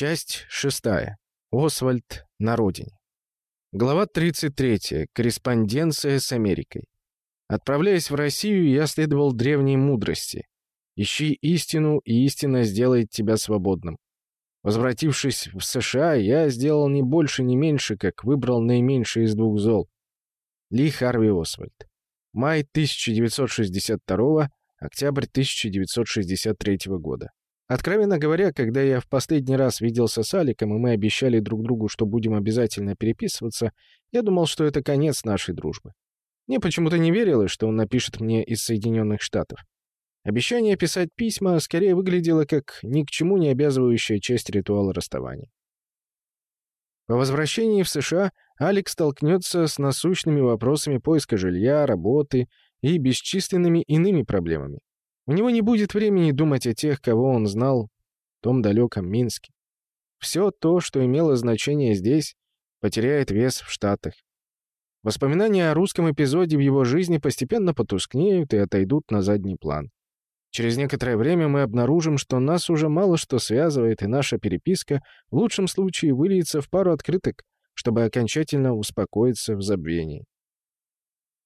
Часть шестая. Освальд на родине. Глава 33. Корреспонденция с Америкой. Отправляясь в Россию, я следовал древней мудрости. Ищи истину, и истина сделает тебя свободным. Возвратившись в США, я сделал не больше, не меньше, как выбрал наименьшее из двух зол. Ли Харви Освальд. Май 1962, октябрь 1963 года. Откровенно говоря, когда я в последний раз виделся с Аликом, и мы обещали друг другу, что будем обязательно переписываться, я думал, что это конец нашей дружбы. Мне почему-то не верилось, что он напишет мне из Соединенных Штатов. Обещание писать письма скорее выглядело как ни к чему не обязывающая часть ритуала расставания. По возвращении в США Алекс столкнется с насущными вопросами поиска жилья, работы и бесчисленными иными проблемами. У него не будет времени думать о тех, кого он знал в том далеком Минске. Все то, что имело значение здесь, потеряет вес в Штатах. Воспоминания о русском эпизоде в его жизни постепенно потускнеют и отойдут на задний план. Через некоторое время мы обнаружим, что нас уже мало что связывает, и наша переписка в лучшем случае выльется в пару открыток, чтобы окончательно успокоиться в забвении.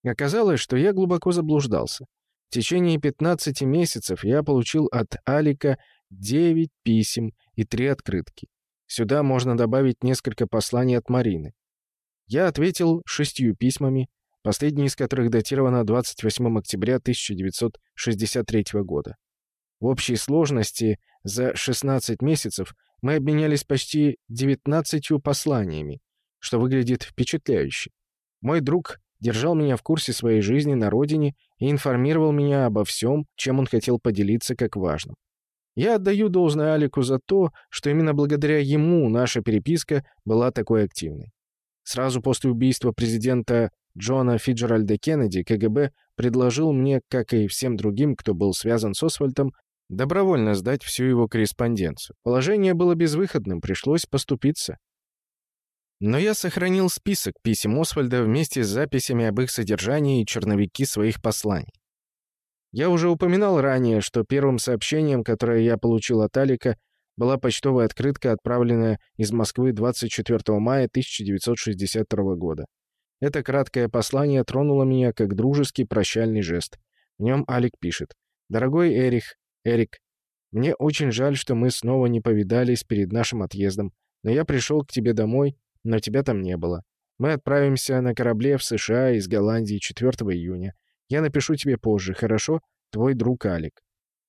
Оказалось, что я глубоко заблуждался. В течение 15 месяцев я получил от Алика 9 писем и 3 открытки. Сюда можно добавить несколько посланий от Марины. Я ответил шестью письмами, последнее из которых датировано 28 октября 1963 года. В общей сложности за 16 месяцев мы обменялись почти 19 посланиями, что выглядит впечатляюще. Мой друг держал меня в курсе своей жизни на родине и информировал меня обо всем, чем он хотел поделиться как важным. Я отдаю должное Алику за то, что именно благодаря ему наша переписка была такой активной. Сразу после убийства президента Джона Фиджеральда Кеннеди КГБ предложил мне, как и всем другим, кто был связан с Освальдом, добровольно сдать всю его корреспонденцию. Положение было безвыходным, пришлось поступиться. Но я сохранил список писем Освальда вместе с записями об их содержании и черновики своих посланий. Я уже упоминал ранее, что первым сообщением, которое я получил от Алика, была почтовая открытка, отправленная из Москвы 24 мая 1962 года. Это краткое послание тронуло меня как дружеский прощальный жест. В нем Алик пишет «Дорогой Эрих, Эрик, мне очень жаль, что мы снова не повидались перед нашим отъездом, но я пришел к тебе домой но тебя там не было. Мы отправимся на корабле в США из Голландии 4 июня. Я напишу тебе позже, хорошо? Твой друг Алик».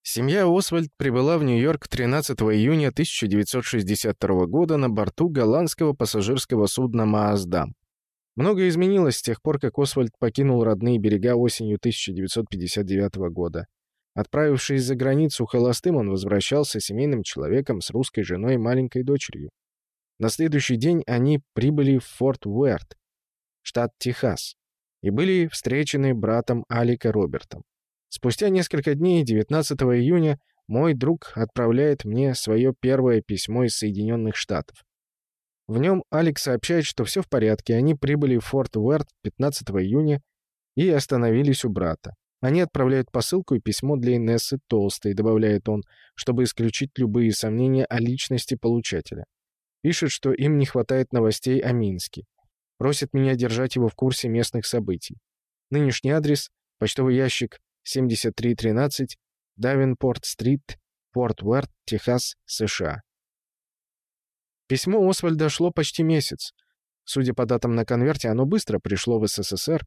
Семья Освальд прибыла в Нью-Йорк 13 июня 1962 года на борту голландского пассажирского судна «Мааздам». Многое изменилось с тех пор, как Освальд покинул родные берега осенью 1959 года. Отправившись за границу холостым, он возвращался семейным человеком с русской женой и маленькой дочерью. На следующий день они прибыли в Форт Уэрт, штат Техас, и были встречены братом Алика Робертом. Спустя несколько дней, 19 июня, мой друг отправляет мне свое первое письмо из Соединенных Штатов. В нем Алик сообщает, что все в порядке, они прибыли в Форт Уэрт 15 июня и остановились у брата. Они отправляют посылку и письмо для Инессы Толстой, добавляет он, чтобы исключить любые сомнения о личности получателя. Пишет, что им не хватает новостей о Минске. Просит меня держать его в курсе местных событий. Нынешний адрес — почтовый ящик 7313, Давинпорт-стрит, Порт Уэрт, Техас, США. Письмо Освальда шло почти месяц. Судя по датам на конверте, оно быстро пришло в СССР,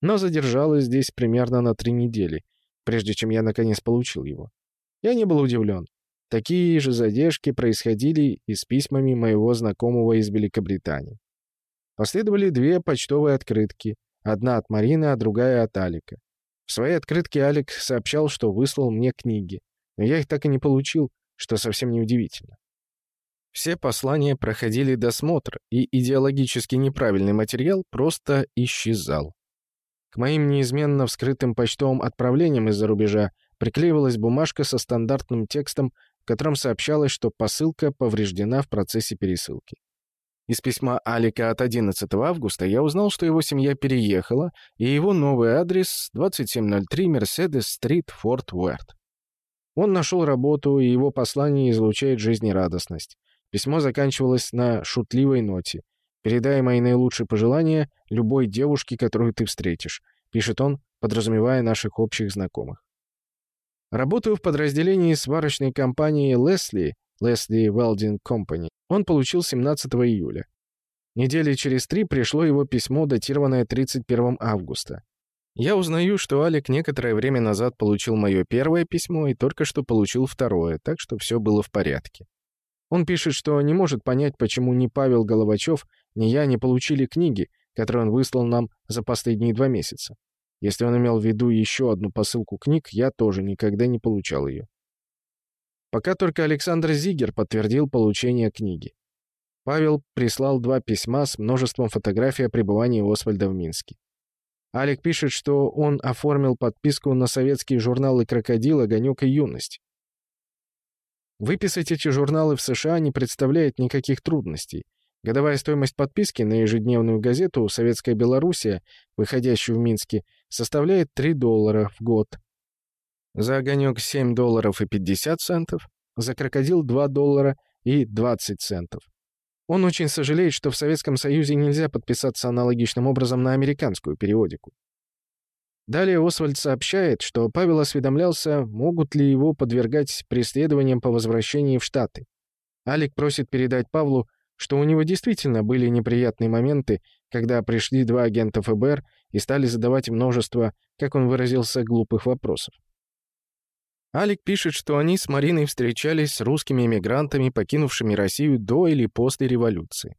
но задержалось здесь примерно на три недели, прежде чем я наконец получил его. Я не был удивлен. Такие же задержки происходили и с письмами моего знакомого из Великобритании. Последовали две почтовые открытки, одна от Марины, а другая от Алика. В своей открытке Алик сообщал, что выслал мне книги, но я их так и не получил, что совсем неудивительно. Все послания проходили досмотр, и идеологически неправильный материал просто исчезал. К моим неизменно вскрытым почтовым отправлениям из-за рубежа приклеивалась бумажка со стандартным текстом котором сообщалось, что посылка повреждена в процессе пересылки. Из письма Алика от 11 августа я узнал, что его семья переехала, и его новый адрес — 2703 Мерседес-стрит, Форт Уэрт. Он нашел работу, и его послание излучает жизнерадостность. Письмо заканчивалось на шутливой ноте. «Передай мои наилучшие пожелания любой девушке, которую ты встретишь», — пишет он, подразумевая наших общих знакомых. Работаю в подразделении сварочной компании Лесли, Лесли Welding Company. Он получил 17 июля. Недели через три пришло его письмо, датированное 31 августа. Я узнаю, что Алик некоторое время назад получил мое первое письмо и только что получил второе, так что все было в порядке. Он пишет, что не может понять, почему ни Павел Головачев, ни я не получили книги, которые он выслал нам за последние два месяца. Если он имел в виду еще одну посылку книг, я тоже никогда не получал ее. Пока только Александр Зигер подтвердил получение книги. Павел прислал два письма с множеством фотографий о пребывании Освальда в Минске. Алик пишет, что он оформил подписку на советские журналы «Крокодил», «Огонек» и «Юность». Выписать эти журналы в США не представляет никаких трудностей. Годовая стоимость подписки на ежедневную газету «Советская Белоруссия», выходящую в Минске, составляет 3 доллара в год. За «Огонек» 7 долларов и 50 центов, за «Крокодил» 2 доллара и 20 центов. Он очень сожалеет, что в Советском Союзе нельзя подписаться аналогичным образом на американскую периодику. Далее Освальд сообщает, что Павел осведомлялся, могут ли его подвергать преследованиям по возвращении в Штаты. Алик просит передать Павлу, что у него действительно были неприятные моменты, когда пришли два агента ФБР и стали задавать множество, как он выразился, глупых вопросов. Алик пишет, что они с Мариной встречались с русскими эмигрантами, покинувшими Россию до или после революции.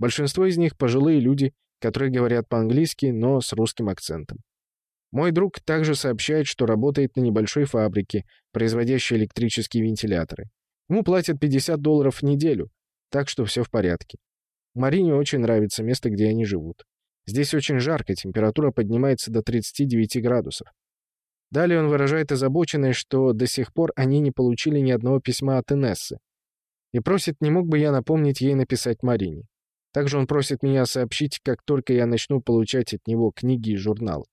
Большинство из них пожилые люди, которые говорят по-английски, но с русским акцентом. Мой друг также сообщает, что работает на небольшой фабрике, производящей электрические вентиляторы. Ему платят 50 долларов в неделю, так что все в порядке. Марине очень нравится место, где они живут. Здесь очень жарко, температура поднимается до 39 градусов. Далее он выражает озабоченность, что до сих пор они не получили ни одного письма от Инессы. И просит, не мог бы я напомнить ей написать Марине. Также он просит меня сообщить, как только я начну получать от него книги и журналы.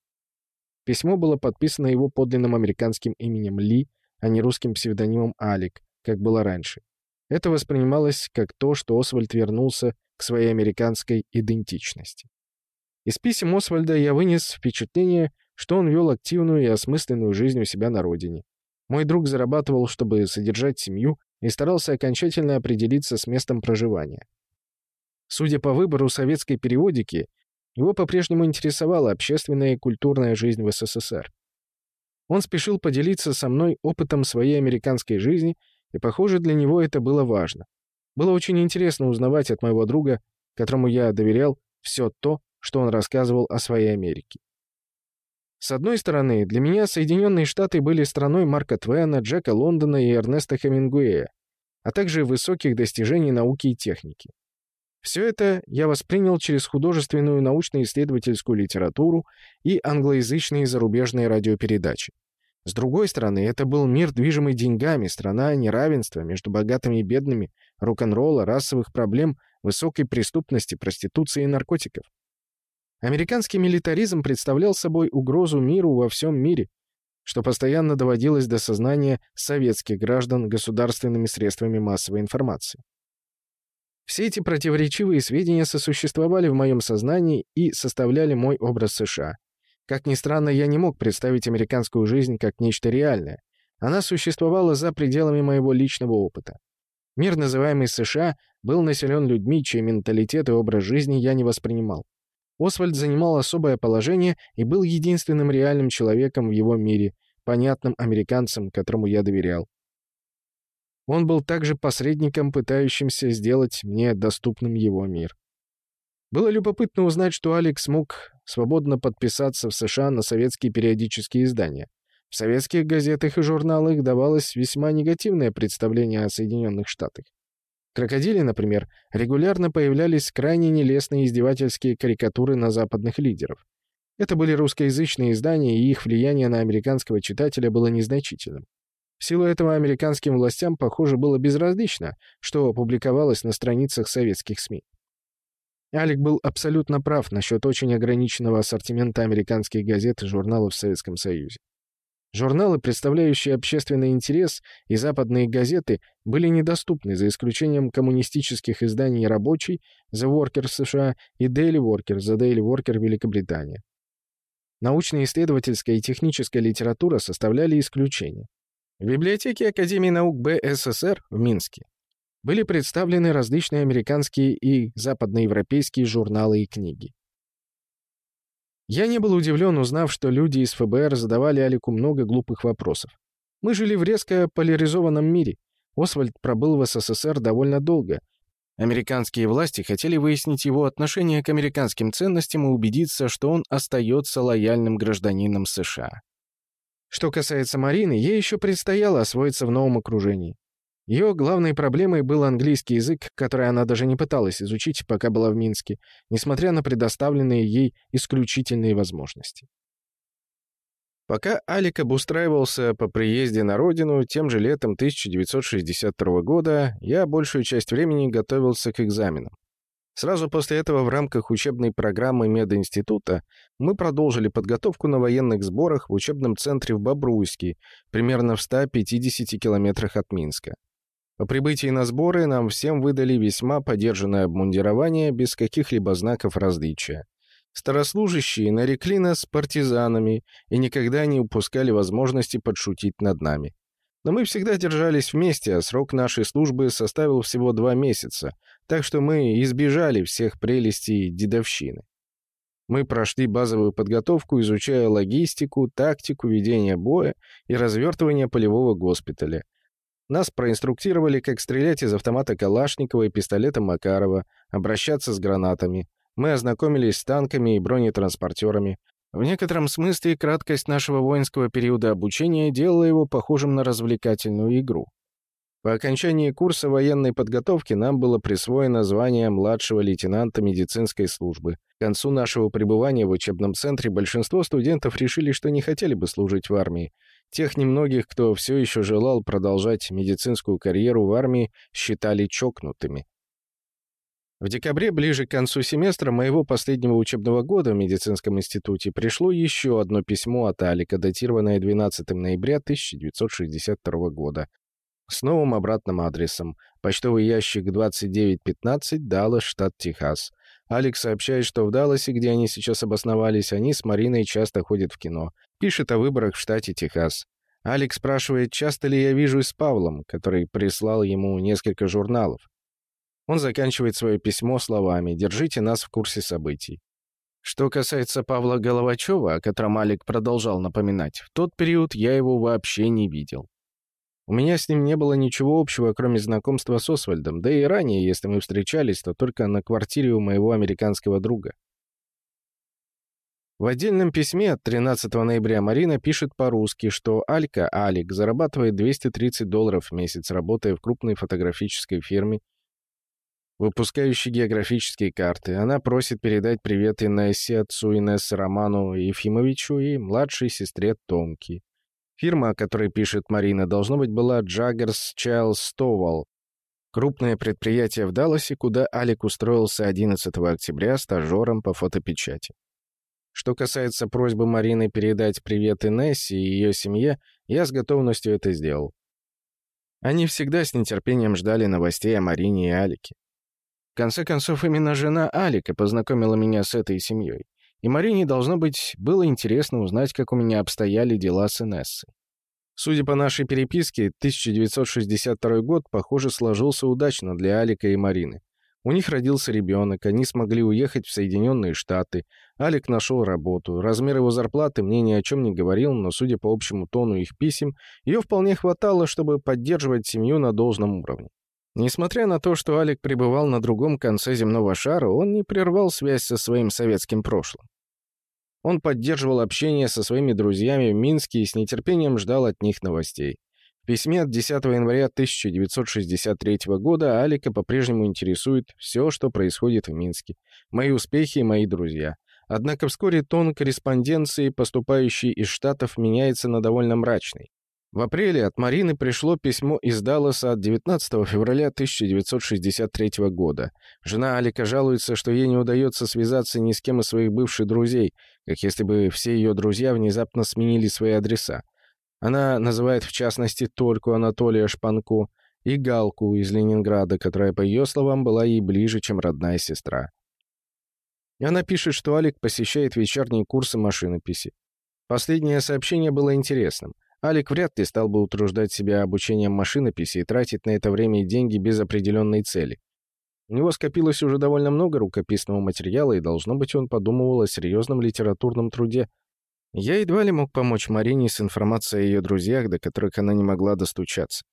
Письмо было подписано его подлинным американским именем Ли, а не русским псевдонимом Алик, как было раньше. Это воспринималось как то, что Освальд вернулся к своей американской идентичности. Из писем Освальда я вынес впечатление, что он вел активную и осмысленную жизнь у себя на родине. Мой друг зарабатывал, чтобы содержать семью, и старался окончательно определиться с местом проживания. Судя по выбору советской периодики, его по-прежнему интересовала общественная и культурная жизнь в СССР. Он спешил поделиться со мной опытом своей американской жизни, и, похоже, для него это было важно. Было очень интересно узнавать от моего друга, которому я доверял, все то, что он рассказывал о своей Америке. С одной стороны, для меня Соединенные Штаты были страной Марка Твена, Джека Лондона и Эрнеста Хемингуэя, а также высоких достижений науки и техники. Все это я воспринял через художественную научно-исследовательскую литературу и англоязычные зарубежные радиопередачи. С другой стороны, это был мир, движимый деньгами, страна неравенства между богатыми и бедными, рок-н-ролла, расовых проблем, высокой преступности, проституции и наркотиков. Американский милитаризм представлял собой угрозу миру во всем мире, что постоянно доводилось до сознания советских граждан государственными средствами массовой информации. Все эти противоречивые сведения сосуществовали в моем сознании и составляли мой образ США. Как ни странно, я не мог представить американскую жизнь как нечто реальное. Она существовала за пределами моего личного опыта. Мир, называемый США, был населен людьми, чей менталитет и образ жизни я не воспринимал. Освальд занимал особое положение и был единственным реальным человеком в его мире, понятным американцам, которому я доверял. Он был также посредником, пытающимся сделать мне доступным его мир. Было любопытно узнать, что Алекс мог свободно подписаться в США на советские периодические издания. В советских газетах и журналах давалось весьма негативное представление о Соединенных Штатах. Крокодили, например, регулярно появлялись крайне нелестные издевательские карикатуры на западных лидеров. Это были русскоязычные издания, и их влияние на американского читателя было незначительным. В силу этого американским властям, похоже, было безразлично, что публиковалось на страницах советских СМИ. Алик был абсолютно прав насчет очень ограниченного ассортимента американских газет и журналов в Советском Союзе. Журналы, представляющие общественный интерес, и западные газеты были недоступны, за исключением коммунистических изданий «Рабочий» The Worker США и Daily Worker The Daily Worker Великобритания. Научно-исследовательская и техническая литература составляли исключение. В библиотеке Академии наук БССР в Минске были представлены различные американские и западноевропейские журналы и книги. Я не был удивлен, узнав, что люди из ФБР задавали Алику много глупых вопросов. Мы жили в резко поляризованном мире. Освальд пробыл в СССР довольно долго. Американские власти хотели выяснить его отношение к американским ценностям и убедиться, что он остается лояльным гражданином США. Что касается Марины, ей еще предстояло освоиться в новом окружении. Ее главной проблемой был английский язык, который она даже не пыталась изучить, пока была в Минске, несмотря на предоставленные ей исключительные возможности. Пока Алик обустраивался по приезде на родину, тем же летом 1962 года я большую часть времени готовился к экзаменам. Сразу после этого в рамках учебной программы мединститута мы продолжили подготовку на военных сборах в учебном центре в Бобруйске, примерно в 150 километрах от Минска. По прибытии на сборы нам всем выдали весьма подержанное обмундирование без каких-либо знаков различия. Старослужащие нарекли нас партизанами и никогда не упускали возможности подшутить над нами. Но мы всегда держались вместе, а срок нашей службы составил всего два месяца, так что мы избежали всех прелестей дедовщины. Мы прошли базовую подготовку, изучая логистику, тактику ведения боя и развертывания полевого госпиталя, нас проинструктировали, как стрелять из автомата Калашникова и пистолета Макарова, обращаться с гранатами. Мы ознакомились с танками и бронетранспортерами. В некотором смысле краткость нашего воинского периода обучения делала его похожим на развлекательную игру. По окончании курса военной подготовки нам было присвоено звание младшего лейтенанта медицинской службы. К концу нашего пребывания в учебном центре большинство студентов решили, что не хотели бы служить в армии, Тех немногих, кто все еще желал продолжать медицинскую карьеру в армии, считали чокнутыми. В декабре, ближе к концу семестра моего последнего учебного года в медицинском институте, пришло еще одно письмо от Алика, датированное 12 ноября 1962 года, с новым обратным адресом. Почтовый ящик 2915, Даллас, штат Техас. Алекс сообщает, что в Далласе, где они сейчас обосновались, они с Мариной часто ходят в кино. Пишет о выборах в штате Техас. Алекс спрашивает, часто ли я вижусь с Павлом, который прислал ему несколько журналов. Он заканчивает свое письмо словами «Держите нас в курсе событий». Что касается Павла Головачева, о котором Алик продолжал напоминать, в тот период я его вообще не видел. У меня с ним не было ничего общего, кроме знакомства с Освальдом, да и ранее, если мы встречались, то только на квартире у моего американского друга. В отдельном письме от 13 ноября Марина пишет по-русски, что Алька Алик зарабатывает 230 долларов в месяц, работая в крупной фотографической фирме, выпускающей географические карты. Она просит передать привет Инессе, отцу Инессы Роману Ефимовичу и младшей сестре Томки. Фирма, о которой пишет Марина, должно быть была Jaggers Charles Stowell, крупное предприятие в Далласе, куда Алик устроился 11 октября стажером по фотопечати. Что касается просьбы Марины передать привет Инессе и ее семье, я с готовностью это сделал. Они всегда с нетерпением ждали новостей о Марине и Алике. В конце концов, именно жена Алика познакомила меня с этой семьей. И Марине, должно быть, было интересно узнать, как у меня обстояли дела с Инессой. Судя по нашей переписке, 1962 год, похоже, сложился удачно для Алика и Марины. У них родился ребенок, они смогли уехать в Соединенные Штаты. Алик нашел работу. Размер его зарплаты мне ни о чем не говорил, но, судя по общему тону их писем, ее вполне хватало, чтобы поддерживать семью на должном уровне. Несмотря на то, что Алик пребывал на другом конце земного шара, он не прервал связь со своим советским прошлым. Он поддерживал общение со своими друзьями в Минске и с нетерпением ждал от них новостей письме от 10 января 1963 года Алика по-прежнему интересует все, что происходит в Минске, мои успехи и мои друзья. Однако вскоре тон корреспонденции, поступающей из Штатов, меняется на довольно мрачный. В апреле от Марины пришло письмо из Далласа от 19 февраля 1963 года. Жена Алика жалуется, что ей не удается связаться ни с кем из своих бывших друзей, как если бы все ее друзья внезапно сменили свои адреса. Она называет в частности только Анатолия Шпанко и Галку из Ленинграда, которая, по ее словам, была ей ближе, чем родная сестра. Она пишет, что Алик посещает вечерние курсы машинописи. Последнее сообщение было интересным. Алик вряд ли стал бы утруждать себя обучением машинописи и тратить на это время и деньги без определенной цели. У него скопилось уже довольно много рукописного материала, и, должно быть, он подумывал о серьезном литературном труде. Я едва ли мог помочь Марине с информацией о ее друзьях, до которых она не могла достучаться.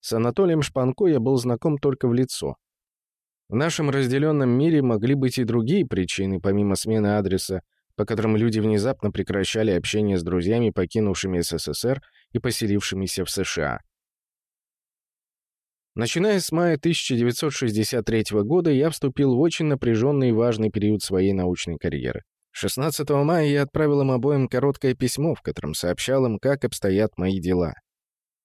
С Анатолием Шпанко я был знаком только в лицо. В нашем разделенном мире могли быть и другие причины, помимо смены адреса, по которым люди внезапно прекращали общение с друзьями, покинувшими СССР и поселившимися в США. Начиная с мая 1963 года я вступил в очень напряженный и важный период своей научной карьеры. 16 мая я отправил им обоим короткое письмо, в котором сообщал им, как обстоят мои дела.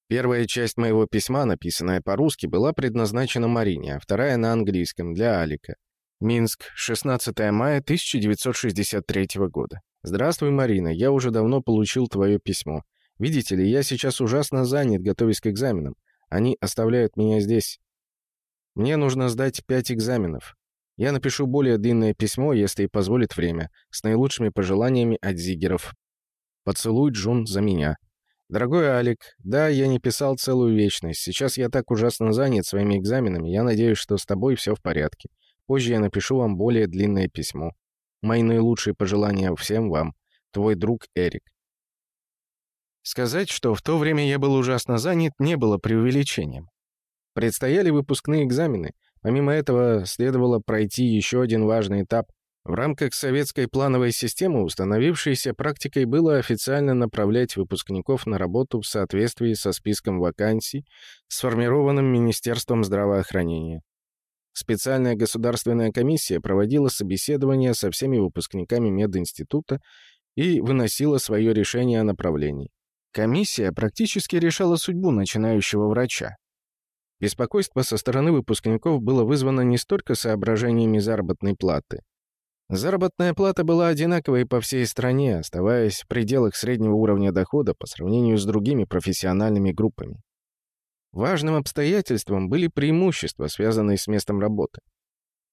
Первая часть моего письма, написанная по-русски, была предназначена Марине, а вторая на английском, для Алика. Минск, 16 мая 1963 года. «Здравствуй, Марина, я уже давно получил твое письмо. Видите ли, я сейчас ужасно занят, готовясь к экзаменам. Они оставляют меня здесь. Мне нужно сдать пять экзаменов. Я напишу более длинное письмо, если позволит время, с наилучшими пожеланиями от Зигеров. Поцелуй, Джун, за меня. Дорогой Алик, да, я не писал целую вечность. Сейчас я так ужасно занят своими экзаменами. Я надеюсь, что с тобой все в порядке. Позже я напишу вам более длинное письмо. Мои наилучшие пожелания всем вам. Твой друг Эрик. Сказать, что в то время я был ужасно занят, не было преувеличением. Предстояли выпускные экзамены. Помимо этого, следовало пройти еще один важный этап. В рамках советской плановой системы, установившейся практикой, было официально направлять выпускников на работу в соответствии со списком вакансий, сформированным Министерством здравоохранения. Специальная государственная комиссия проводила собеседования со всеми выпускниками мединститута и выносила свое решение о направлении. Комиссия практически решала судьбу начинающего врача. Беспокойство со стороны выпускников было вызвано не столько соображениями заработной платы. Заработная плата была одинаковой по всей стране, оставаясь в пределах среднего уровня дохода по сравнению с другими профессиональными группами. Важным обстоятельством были преимущества, связанные с местом работы.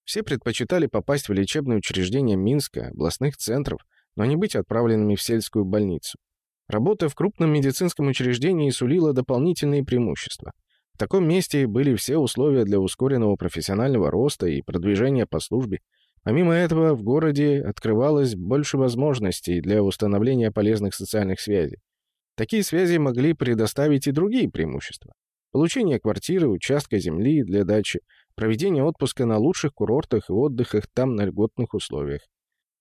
Все предпочитали попасть в лечебное учреждение Минска, областных центров, но не быть отправленными в сельскую больницу. Работа в крупном медицинском учреждении сулила дополнительные преимущества. В таком месте были все условия для ускоренного профессионального роста и продвижения по службе. Помимо этого, в городе открывалось больше возможностей для установления полезных социальных связей. Такие связи могли предоставить и другие преимущества. Получение квартиры, участка земли для дачи, проведение отпуска на лучших курортах и отдыхах там на льготных условиях.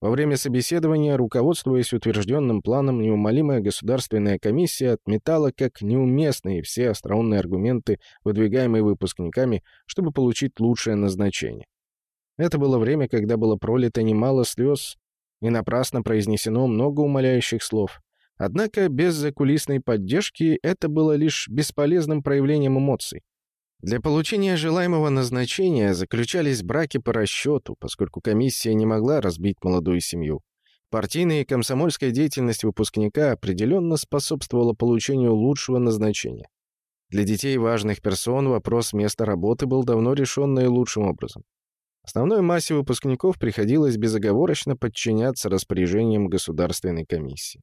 Во время собеседования, руководствуясь утвержденным планом, неумолимая государственная комиссия отметала как неуместные все остроумные аргументы, выдвигаемые выпускниками, чтобы получить лучшее назначение. Это было время, когда было пролито немало слез и напрасно произнесено много умоляющих слов. Однако без закулисной поддержки это было лишь бесполезным проявлением эмоций. Для получения желаемого назначения заключались браки по расчету, поскольку комиссия не могла разбить молодую семью. Партийная и комсомольская деятельность выпускника определенно способствовала получению лучшего назначения. Для детей важных персон вопрос места работы был давно решен наилучшим образом. Основной массе выпускников приходилось безоговорочно подчиняться распоряжениям государственной комиссии.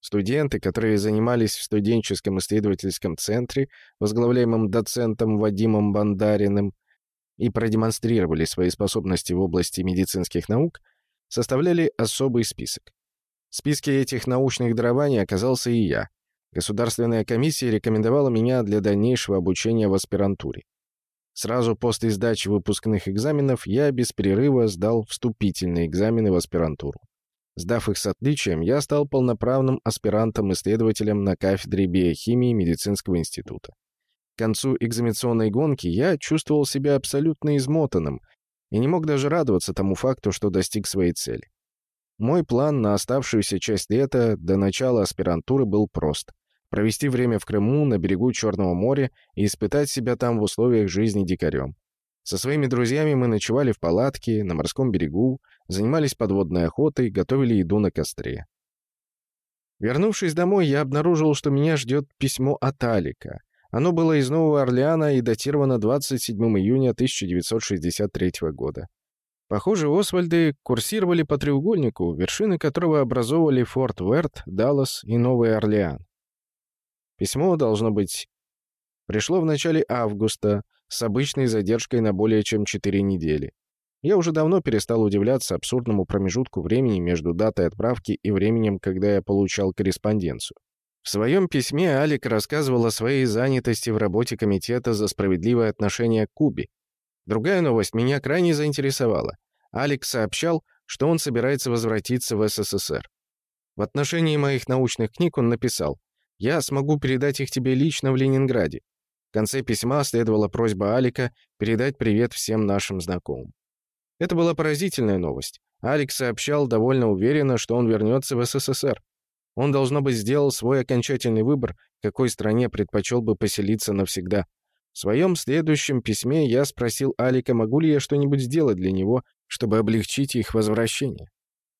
Студенты, которые занимались в студенческом исследовательском центре, возглавляемом доцентом Вадимом Бандариным, и продемонстрировали свои способности в области медицинских наук, составляли особый список. В списке этих научных дарований оказался и я. Государственная комиссия рекомендовала меня для дальнейшего обучения в аспирантуре. Сразу после сдачи выпускных экзаменов я без перерыва сдал вступительные экзамены в аспирантуру. Сдав их с отличием, я стал полноправным аспирантом-исследователем на кафедре биохимии медицинского института. К концу экзаменационной гонки я чувствовал себя абсолютно измотанным и не мог даже радоваться тому факту, что достиг своей цели. Мой план на оставшуюся часть лета до начала аспирантуры был прост — провести время в Крыму, на берегу Черного моря и испытать себя там в условиях жизни дикарем. Со своими друзьями мы ночевали в палатке, на морском берегу, занимались подводной охотой, готовили еду на костре. Вернувшись домой, я обнаружил, что меня ждет письмо от Алика. Оно было из Нового Орлеана и датировано 27 июня 1963 года. Похоже, Освальды курсировали по треугольнику, вершины которого образовывали Форт Уэрт, Даллас и Новый Орлеан. Письмо, должно быть, пришло в начале августа с обычной задержкой на более чем 4 недели. Я уже давно перестал удивляться абсурдному промежутку времени между датой отправки и временем, когда я получал корреспонденцию. В своем письме Алик рассказывал о своей занятости в работе Комитета за справедливое отношение к Кубе. Другая новость меня крайне заинтересовала. Алик сообщал, что он собирается возвратиться в СССР. В отношении моих научных книг он написал «Я смогу передать их тебе лично в Ленинграде». В конце письма следовала просьба Алика передать привет всем нашим знакомым. Это была поразительная новость. Алекс сообщал довольно уверенно, что он вернется в СССР. Он, должно быть, сделал свой окончательный выбор, в какой стране предпочел бы поселиться навсегда. В своем следующем письме я спросил Алика, могу ли я что-нибудь сделать для него, чтобы облегчить их возвращение.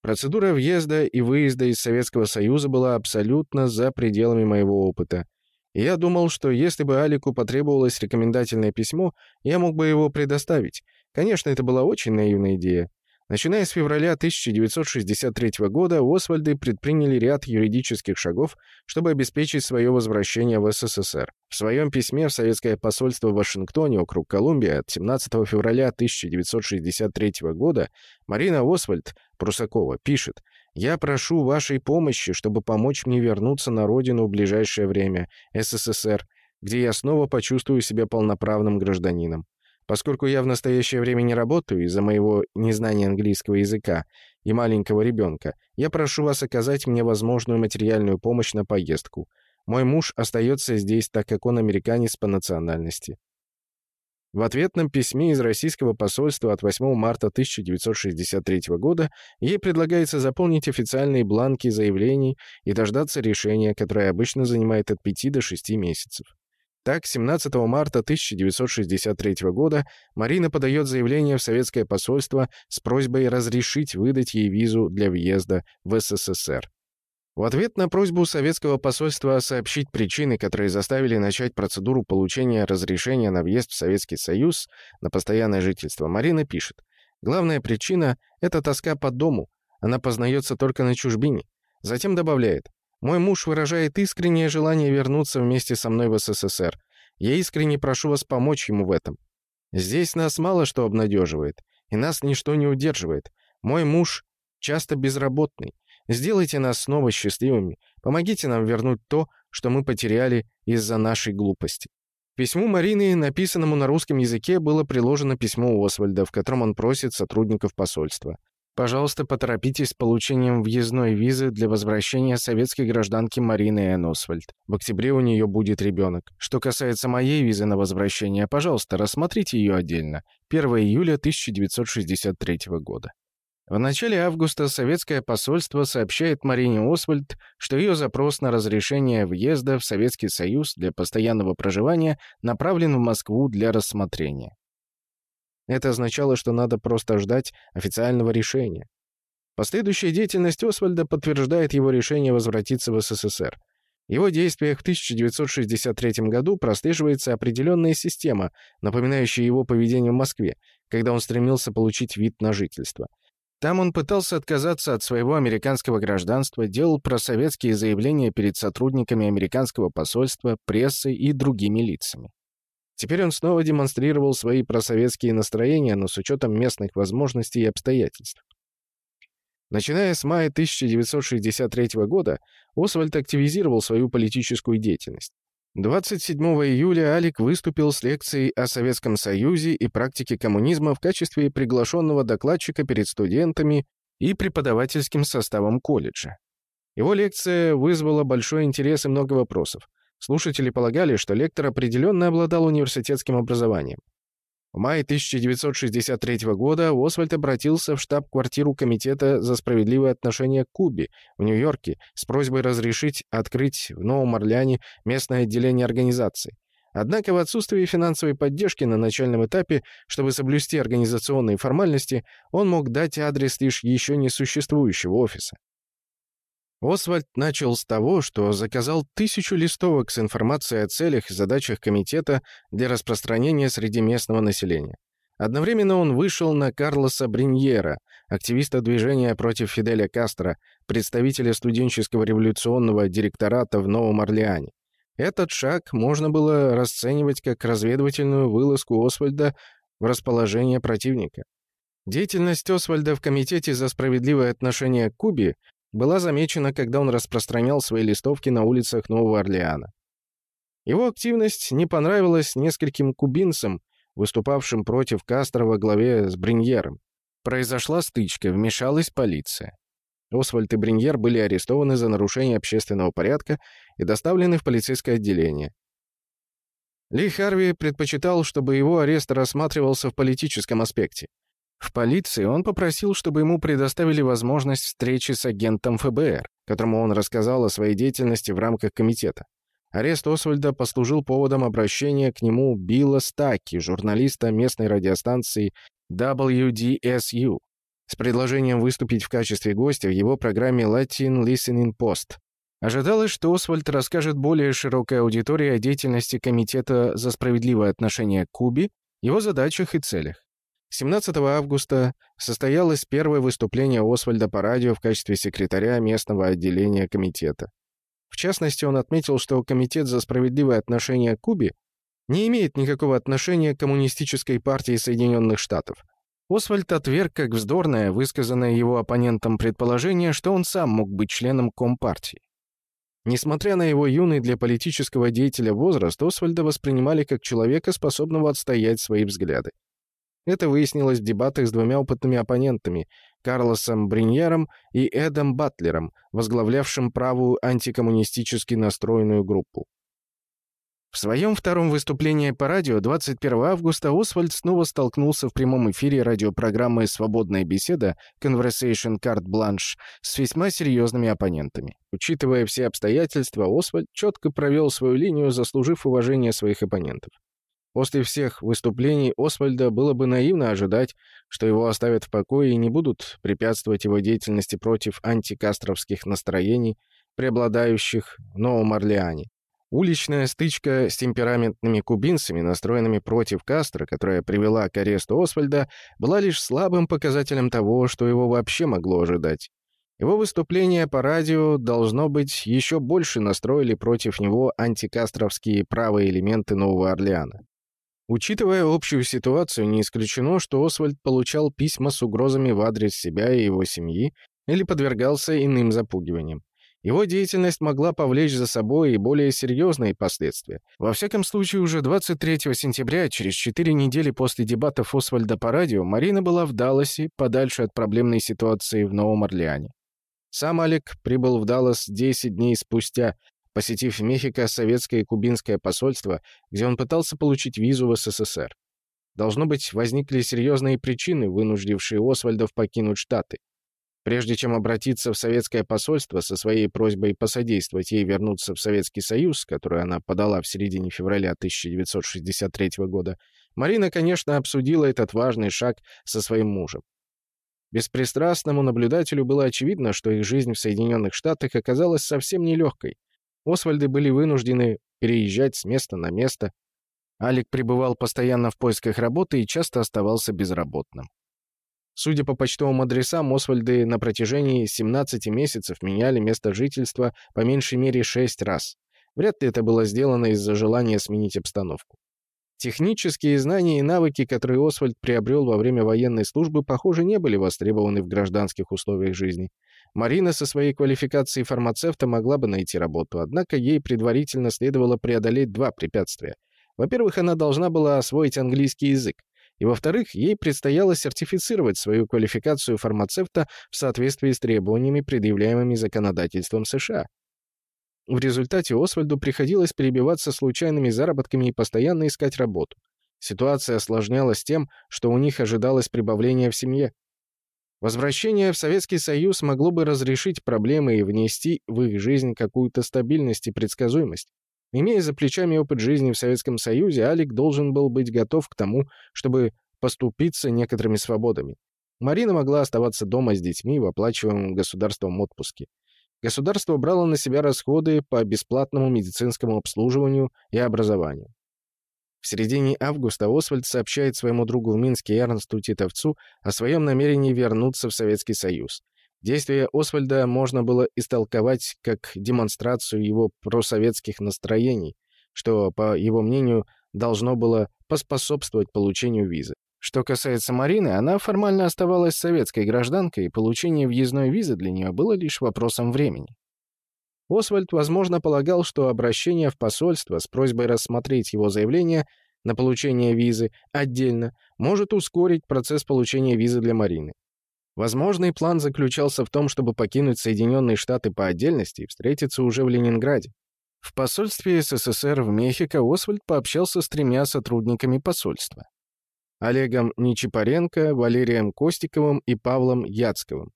Процедура въезда и выезда из Советского Союза была абсолютно за пределами моего опыта. Я думал, что если бы Алику потребовалось рекомендательное письмо, я мог бы его предоставить, Конечно, это была очень наивная идея. Начиная с февраля 1963 года, Освальды предприняли ряд юридических шагов, чтобы обеспечить свое возвращение в СССР. В своем письме в Советское посольство в Вашингтоне, округ Колумбия, от 17 февраля 1963 года Марина Освальд Прусакова пишет «Я прошу вашей помощи, чтобы помочь мне вернуться на родину в ближайшее время, СССР, где я снова почувствую себя полноправным гражданином. Поскольку я в настоящее время не работаю из-за моего незнания английского языка и маленького ребенка, я прошу вас оказать мне возможную материальную помощь на поездку. Мой муж остается здесь, так как он американец по национальности. В ответном письме из российского посольства от 8 марта 1963 года ей предлагается заполнить официальные бланки заявлений и дождаться решения, которое обычно занимает от 5 до 6 месяцев. Так, 17 марта 1963 года Марина подает заявление в советское посольство с просьбой разрешить выдать ей визу для въезда в СССР. В ответ на просьбу советского посольства сообщить причины, которые заставили начать процедуру получения разрешения на въезд в Советский Союз на постоянное жительство, Марина пишет. Главная причина — это тоска по дому. Она познается только на чужбине. Затем добавляет. Мой муж выражает искреннее желание вернуться вместе со мной в СССР. Я искренне прошу вас помочь ему в этом. Здесь нас мало что обнадеживает, и нас ничто не удерживает. Мой муж часто безработный. Сделайте нас снова счастливыми. Помогите нам вернуть то, что мы потеряли из-за нашей глупости. Письму Марины, написанному на русском языке, было приложено письмо Освальда, в котором он просит сотрудников посольства. Пожалуйста, поторопитесь с получением въездной визы для возвращения советской гражданки Марины Энн Освальд. В октябре у нее будет ребенок. Что касается моей визы на возвращение, пожалуйста, рассмотрите ее отдельно. 1 июля 1963 года. В начале августа советское посольство сообщает Марине Освальд, что ее запрос на разрешение въезда в Советский Союз для постоянного проживания направлен в Москву для рассмотрения. Это означало, что надо просто ждать официального решения. Последующая деятельность Освальда подтверждает его решение возвратиться в СССР. В его действиях в 1963 году прослеживается определенная система, напоминающая его поведение в Москве, когда он стремился получить вид на жительство. Там он пытался отказаться от своего американского гражданства, делал просоветские заявления перед сотрудниками американского посольства, прессой и другими лицами. Теперь он снова демонстрировал свои просоветские настроения, но с учетом местных возможностей и обстоятельств. Начиная с мая 1963 года, Освальд активизировал свою политическую деятельность. 27 июля Алик выступил с лекцией о Советском Союзе и практике коммунизма в качестве приглашенного докладчика перед студентами и преподавательским составом колледжа. Его лекция вызвала большой интерес и много вопросов. Слушатели полагали, что лектор определенно обладал университетским образованием. В мае 1963 года Освальд обратился в штаб-квартиру Комитета за справедливое отношение к Кубе в Нью-Йорке с просьбой разрешить открыть в Новом Орлеане местное отделение организации. Однако в отсутствии финансовой поддержки на начальном этапе, чтобы соблюсти организационные формальности, он мог дать адрес лишь еще не существующего офиса. Освальд начал с того, что заказал тысячу листовок с информацией о целях и задачах комитета для распространения среди местного населения. Одновременно он вышел на Карлоса Бриньера, активиста движения против Фиделя Кастро, представителя студенческого революционного директората в Новом Орлеане. Этот шаг можно было расценивать как разведывательную вылазку Освальда в расположение противника. Деятельность Освальда в Комитете за справедливое отношение к Кубе была замечена, когда он распространял свои листовки на улицах Нового Орлеана. Его активность не понравилась нескольким кубинцам, выступавшим против Кастро во главе с Бриньером. Произошла стычка, вмешалась полиция. Освальд и Бриньер были арестованы за нарушение общественного порядка и доставлены в полицейское отделение. Ли Харви предпочитал, чтобы его арест рассматривался в политическом аспекте. В полиции он попросил, чтобы ему предоставили возможность встречи с агентом ФБР, которому он рассказал о своей деятельности в рамках комитета. Арест Освальда послужил поводом обращения к нему Билла Стаки, журналиста местной радиостанции WDSU, с предложением выступить в качестве гостя в его программе Latin Listening Post. Ожидалось, что Освальд расскажет более широкой аудитории о деятельности Комитета за справедливое отношение к Кубе, его задачах и целях. 17 августа состоялось первое выступление Освальда по радио в качестве секретаря местного отделения комитета. В частности, он отметил, что Комитет за справедливое отношение к Кубе не имеет никакого отношения к Коммунистической партии Соединенных Штатов. Освальд отверг как вздорное, высказанное его оппонентом предположение, что он сам мог быть членом Компартии. Несмотря на его юный для политического деятеля возраст, Освальда воспринимали как человека, способного отстоять свои взгляды. Это выяснилось в дебатах с двумя опытными оппонентами — Карлосом Бриньером и Эдом Батлером, возглавлявшим правую антикоммунистически настроенную группу. В своем втором выступлении по радио 21 августа Освальд снова столкнулся в прямом эфире радиопрограммы «Свободная беседа» Conversation Card Blanche с весьма серьезными оппонентами. Учитывая все обстоятельства, Освальд четко провел свою линию, заслужив уважение своих оппонентов. После всех выступлений Освальда было бы наивно ожидать, что его оставят в покое и не будут препятствовать его деятельности против антикастровских настроений, преобладающих в Новом Орлеане. Уличная стычка с темпераментными кубинцами, настроенными против Кастро, которая привела к аресту Освальда, была лишь слабым показателем того, что его вообще могло ожидать. Его выступления по радио, должно быть, еще больше настроили против него антикастровские правые элементы Нового Орлеана. Учитывая общую ситуацию, не исключено, что Освальд получал письма с угрозами в адрес себя и его семьи или подвергался иным запугиваниям. Его деятельность могла повлечь за собой и более серьезные последствия. Во всяком случае, уже 23 сентября, через 4 недели после дебатов Освальда по радио, Марина была в Далласе, подальше от проблемной ситуации в Новом Орлеане. Сам Алек прибыл в Даллас 10 дней спустя, посетив Мехико советское и кубинское посольство, где он пытался получить визу в СССР. Должно быть, возникли серьезные причины, вынуждившие Освальдов покинуть Штаты. Прежде чем обратиться в советское посольство со своей просьбой посодействовать ей вернуться в Советский Союз, которую она подала в середине февраля 1963 года, Марина, конечно, обсудила этот важный шаг со своим мужем. Беспристрастному наблюдателю было очевидно, что их жизнь в Соединенных Штатах оказалась совсем нелегкой. Освальды были вынуждены переезжать с места на место. Алик пребывал постоянно в поисках работы и часто оставался безработным. Судя по почтовым адресам, Освальды на протяжении 17 месяцев меняли место жительства по меньшей мере 6 раз. Вряд ли это было сделано из-за желания сменить обстановку. Технические знания и навыки, которые Освальд приобрел во время военной службы, похоже, не были востребованы в гражданских условиях жизни. Марина со своей квалификацией фармацевта могла бы найти работу, однако ей предварительно следовало преодолеть два препятствия. Во-первых, она должна была освоить английский язык, и, во-вторых, ей предстояло сертифицировать свою квалификацию фармацевта в соответствии с требованиями, предъявляемыми законодательством США. В результате Освальду приходилось перебиваться случайными заработками и постоянно искать работу. Ситуация осложнялась тем, что у них ожидалось прибавление в семье. Возвращение в Советский Союз могло бы разрешить проблемы и внести в их жизнь какую-то стабильность и предсказуемость. Имея за плечами опыт жизни в Советском Союзе, Алик должен был быть готов к тому, чтобы поступиться некоторыми свободами. Марина могла оставаться дома с детьми в оплачиваемом государством отпуске. Государство брало на себя расходы по бесплатному медицинскому обслуживанию и образованию. В середине августа Освальд сообщает своему другу в Минске Эрнсту Титовцу о своем намерении вернуться в Советский Союз. Действия Освальда можно было истолковать как демонстрацию его просоветских настроений, что, по его мнению, должно было поспособствовать получению визы. Что касается Марины, она формально оставалась советской гражданкой, и получение въездной визы для нее было лишь вопросом времени. Освальд, возможно, полагал, что обращение в посольство с просьбой рассмотреть его заявление на получение визы отдельно может ускорить процесс получения визы для Марины. Возможный план заключался в том, чтобы покинуть Соединенные Штаты по отдельности и встретиться уже в Ленинграде. В посольстве СССР в Мехико Освальд пообщался с тремя сотрудниками посольства. Олегом Нечипаренко, Валерием Костиковым и Павлом Яцковым,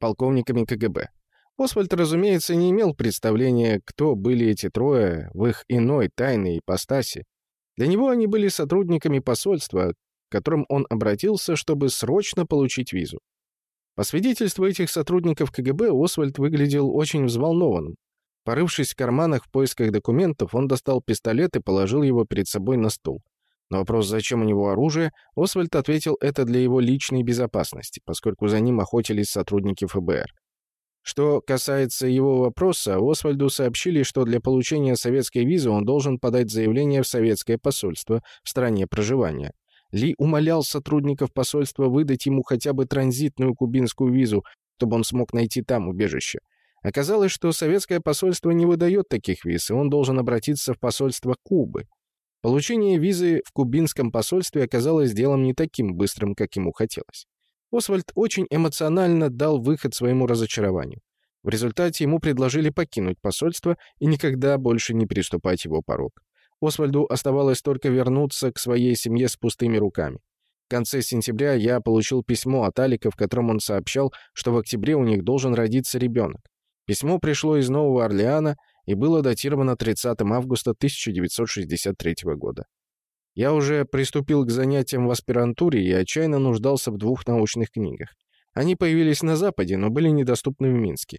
полковниками КГБ. Освальд, разумеется, не имел представления, кто были эти трое в их иной тайной ипостаси. Для него они были сотрудниками посольства, к которым он обратился, чтобы срочно получить визу. По свидетельству этих сотрудников КГБ, Освальд выглядел очень взволнованным. Порывшись в карманах в поисках документов, он достал пистолет и положил его перед собой на стол. На вопрос, зачем у него оружие, Освальд ответил, это для его личной безопасности, поскольку за ним охотились сотрудники ФБР. Что касается его вопроса, Освальду сообщили, что для получения советской визы он должен подать заявление в советское посольство в стране проживания. Ли умолял сотрудников посольства выдать ему хотя бы транзитную кубинскую визу, чтобы он смог найти там убежище. Оказалось, что советское посольство не выдает таких виз, и он должен обратиться в посольство Кубы. Получение визы в кубинском посольстве оказалось делом не таким быстрым, как ему хотелось. Освальд очень эмоционально дал выход своему разочарованию. В результате ему предложили покинуть посольство и никогда больше не приступать его порог. Освальду оставалось только вернуться к своей семье с пустыми руками. В конце сентября я получил письмо от Алика, в котором он сообщал, что в октябре у них должен родиться ребенок. Письмо пришло из Нового Орлеана, и было датировано 30 августа 1963 года. Я уже приступил к занятиям в аспирантуре и отчаянно нуждался в двух научных книгах. Они появились на Западе, но были недоступны в Минске.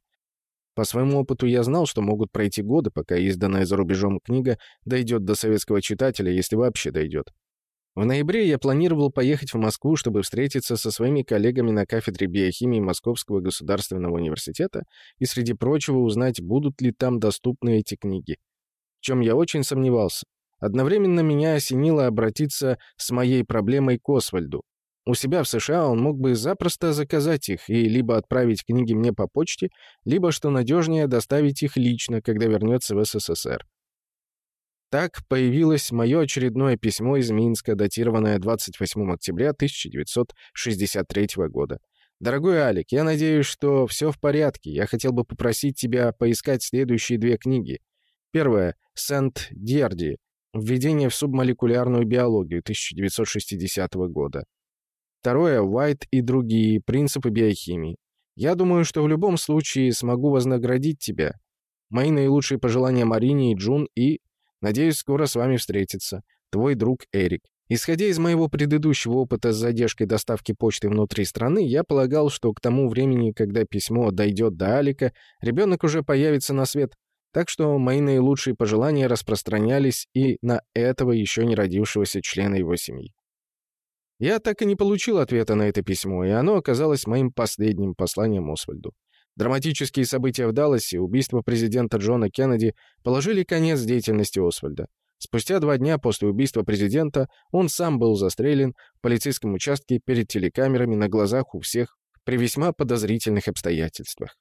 По своему опыту я знал, что могут пройти годы, пока изданная за рубежом книга дойдет до советского читателя, если вообще дойдет. В ноябре я планировал поехать в Москву, чтобы встретиться со своими коллегами на кафедре биохимии Московского государственного университета и, среди прочего, узнать, будут ли там доступны эти книги. В чем я очень сомневался. Одновременно меня осенило обратиться с моей проблемой к Освальду. У себя в США он мог бы запросто заказать их и либо отправить книги мне по почте, либо, что надежнее, доставить их лично, когда вернется в СССР. Так появилось мое очередное письмо из Минска, датированное 28 октября 1963 года. «Дорогой Алик, я надеюсь, что все в порядке. Я хотел бы попросить тебя поискать следующие две книги. Первая — «Сент-Дерди. Введение в субмолекулярную биологию» 1960 года. Второе — «Уайт и другие. Принципы биохимии». Я думаю, что в любом случае смогу вознаградить тебя. Мои наилучшие пожелания Марине и Джун и Надеюсь, скоро с вами встретиться. Твой друг Эрик. Исходя из моего предыдущего опыта с задержкой доставки почты внутри страны, я полагал, что к тому времени, когда письмо дойдет до Алика, ребенок уже появится на свет. Так что мои наилучшие пожелания распространялись и на этого еще не родившегося члена его семьи. Я так и не получил ответа на это письмо, и оно оказалось моим последним посланием Освальду. Драматические события в Далласе, убийство президента Джона Кеннеди положили конец деятельности Освальда. Спустя два дня после убийства президента он сам был застрелен в полицейском участке перед телекамерами на глазах у всех при весьма подозрительных обстоятельствах.